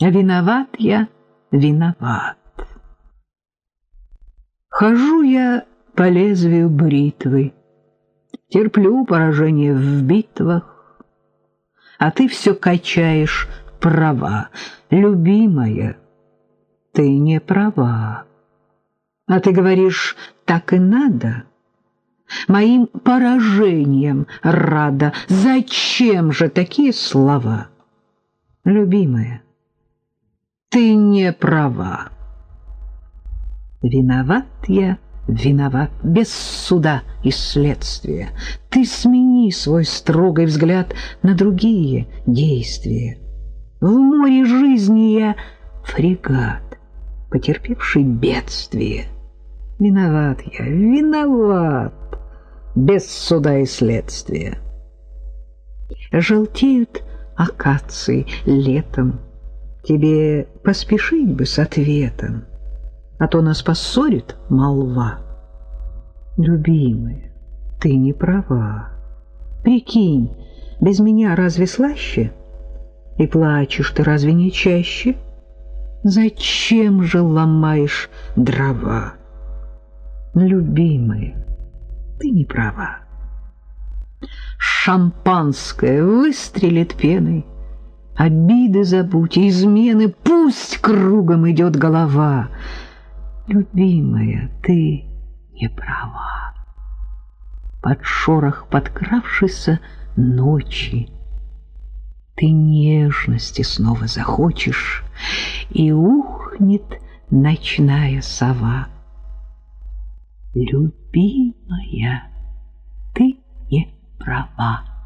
Виноват я, виноват. Хожу я по лезвию бритвы, терплю поражение в битвах, а ты все качаешь права, любимая, ты не права. А ты говоришь, так и надо. Моим поражением рада. Зачем же такие слова? Любимая, ты не права. Виноват я, виноват, без суда и следствия. Ты смени свой строгий взгляд на другие действия. В море жизни я фрегат, потерпевший бедствие. Виноват я, виноват, без суда и следствия. Желтеют акации летом, тебе поспешить бы с ответом, а то нас поссорит молва. Любимая, ты не права. Прикинь, без меня разве слаще? И плачешь ты разве не чаще? Зачем же ломаешь дрова? любимая, ты не права. Шампанское выстрелит пеной, обиды забудь, измены, пусть кругом идет голова. Любимая, ты не права. Под шорох подкравшейся ночи ты нежности снова захочешь, и ухнет ночная сова любимая, ты не права.